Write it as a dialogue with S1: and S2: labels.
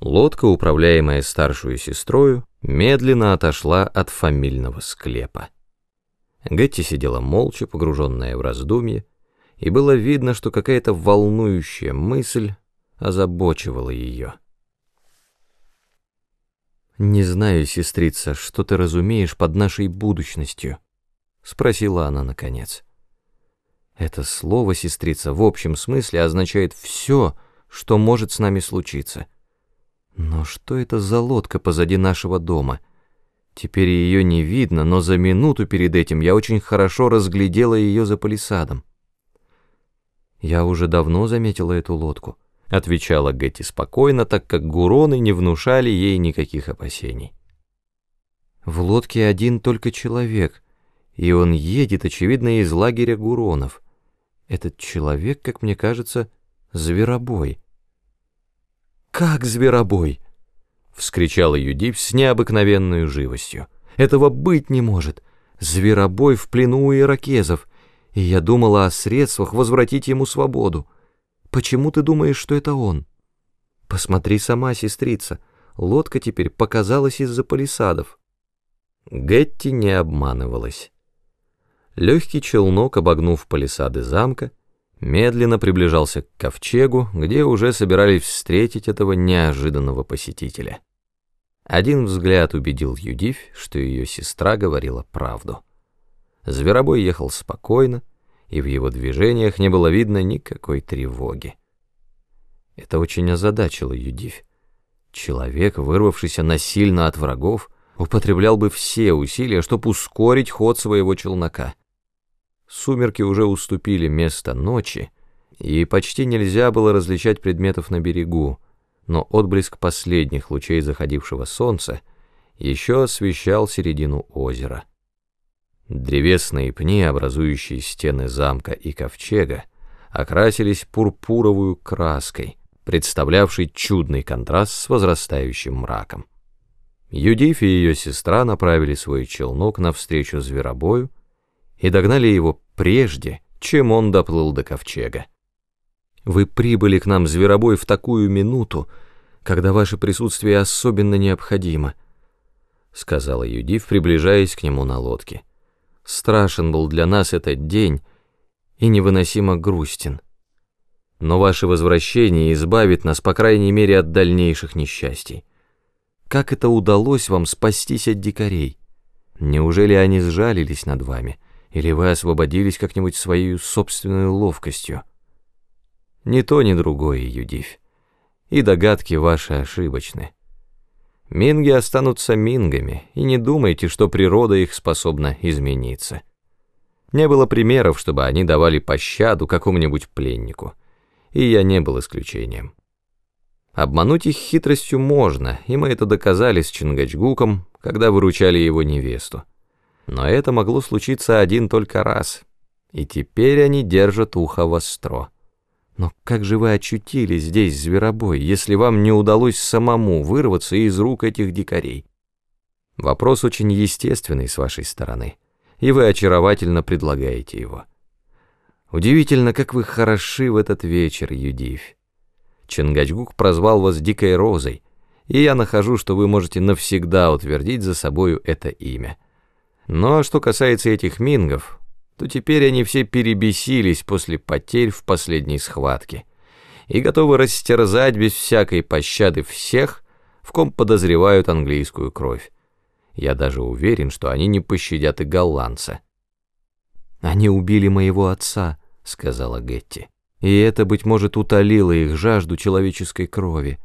S1: Лодка, управляемая старшую сестрою, медленно отошла от фамильного склепа. Гетти сидела молча, погруженная в раздумье, и было видно, что какая-то волнующая мысль озабочивала ее. «Не знаю, сестрица, что ты разумеешь под нашей будущностью?» — спросила она наконец. «Это слово, сестрица, в общем смысле означает все, что может с нами случиться». Но что это за лодка позади нашего дома? Теперь ее не видно, но за минуту перед этим я очень хорошо разглядела ее за палисадом. «Я уже давно заметила эту лодку», — отвечала Гетти спокойно, так как гуроны не внушали ей никаких опасений. «В лодке один только человек, и он едет, очевидно, из лагеря гуронов. Этот человек, как мне кажется, зверобой». «Как зверобой!» — вскричала Юдив с необыкновенной живостью. «Этого быть не может! Зверобой в плену у иракезов, и я думала о средствах возвратить ему свободу. Почему ты думаешь, что это он? Посмотри сама, сестрица, лодка теперь показалась из-за палисадов». Гетти не обманывалась. Легкий челнок, обогнув палисады замка, медленно приближался к ковчегу, где уже собирались встретить этого неожиданного посетителя. Один взгляд убедил Юдивь, что ее сестра говорила правду. Зверобой ехал спокойно, и в его движениях не было видно никакой тревоги. Это очень озадачило Юдивь. Человек, вырвавшийся насильно от врагов, употреблял бы все усилия, чтобы ускорить ход своего челнока. Сумерки уже уступили место ночи, и почти нельзя было различать предметов на берегу, но отблеск последних лучей заходившего солнца еще освещал середину озера. Древесные пни, образующие стены замка и ковчега, окрасились пурпуровую краской, представлявшей чудный контраст с возрастающим мраком. Юдиф и ее сестра направили свой челнок навстречу зверобою, и догнали его прежде, чем он доплыл до ковчега. Вы прибыли к нам, зверобой, в такую минуту, когда ваше присутствие особенно необходимо, сказала Юдив, приближаясь к нему на лодке. Страшен был для нас этот день и невыносимо грустен. Но ваше возвращение избавит нас, по крайней мере, от дальнейших несчастий. Как это удалось вам спастись от дикарей? Неужели они сжалились над вами?» Или вы освободились как-нибудь своей собственной ловкостью? Ни то, ни другое, Юдивь. И догадки ваши ошибочны. Минги останутся мингами, и не думайте, что природа их способна измениться. Не было примеров, чтобы они давали пощаду какому-нибудь пленнику, и я не был исключением. Обмануть их хитростью можно, и мы это доказали с Чингачгуком, когда выручали его невесту. Но это могло случиться один только раз, и теперь они держат ухо востро. Но как же вы очутились здесь, зверобой, если вам не удалось самому вырваться из рук этих дикарей? Вопрос очень естественный с вашей стороны, и вы очаровательно предлагаете его. Удивительно, как вы хороши в этот вечер, Юдивь. Чингачгук прозвал вас Дикой Розой, и я нахожу, что вы можете навсегда утвердить за собою это имя. Но что касается этих мингов, то теперь они все перебесились после потерь в последней схватке и готовы растерзать без всякой пощады всех, в ком подозревают английскую кровь. Я даже уверен, что они не пощадят и голландца. «Они убили моего отца», — сказала Гетти, «и это, быть может, утолило их жажду человеческой крови».